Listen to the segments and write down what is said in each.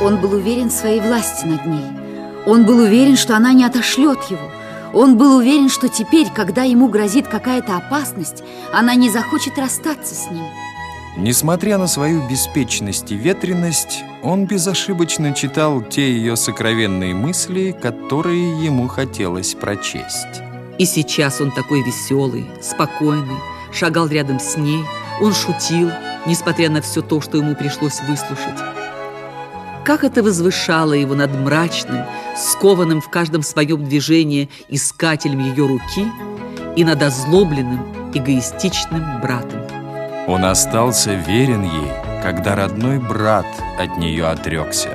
Он был уверен в своей власти над ней. Он был уверен, что она не отошлет его. Он был уверен, что теперь, когда ему грозит какая-то опасность, она не захочет расстаться с ним. Несмотря на свою беспечность и ветренность, он безошибочно читал те ее сокровенные мысли, которые ему хотелось прочесть. И сейчас он такой веселый, спокойный, шагал рядом с ней, он шутил, несмотря на все то, что ему пришлось выслушать. Как это возвышало его над мрачным, скованным в каждом своем движении искателем ее руки и над озлобленным, эгоистичным братом. Он остался верен ей, когда родной брат от нее отрекся.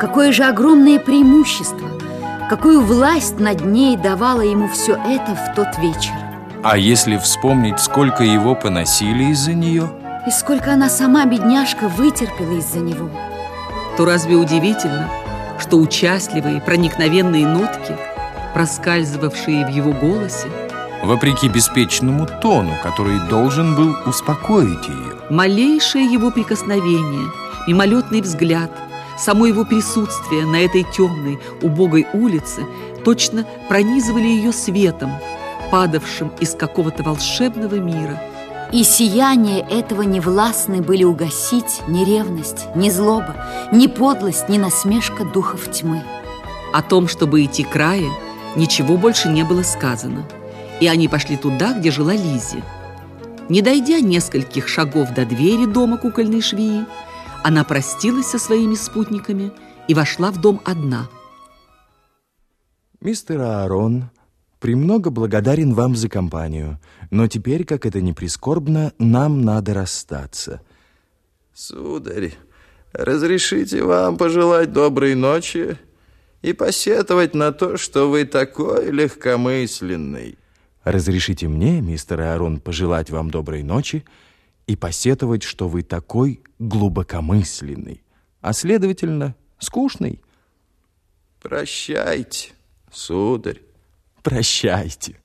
Какое же огромное преимущество, какую власть над ней давало ему все это в тот вечер. А если вспомнить, сколько его поносили из-за нее? И сколько она сама, бедняжка, вытерпела из-за него. То разве удивительно, что участливые, проникновенные нотки, проскальзывавшие в его голосе, вопреки беспечному тону, который должен был успокоить ее. Малейшее его прикосновение, мимолетный взгляд, само его присутствие на этой темной, убогой улице точно пронизывали ее светом, падавшим из какого-то волшебного мира. И сияние этого не властны были угасить ни ревность, ни злоба, ни подлость, ни насмешка духов тьмы. О том, чтобы идти края, ничего больше не было сказано – и они пошли туда, где жила Лизи. Не дойдя нескольких шагов до двери дома кукольной швеи, она простилась со своими спутниками и вошла в дом одна. Мистер Аарон, премного благодарен вам за компанию, но теперь, как это не прискорбно, нам надо расстаться. Сударь, разрешите вам пожелать доброй ночи и посетовать на то, что вы такой легкомысленный. Разрешите мне, мистер Аарон, пожелать вам доброй ночи и посетовать, что вы такой глубокомысленный, а, следовательно, скучный. Прощайте, сударь. Прощайте.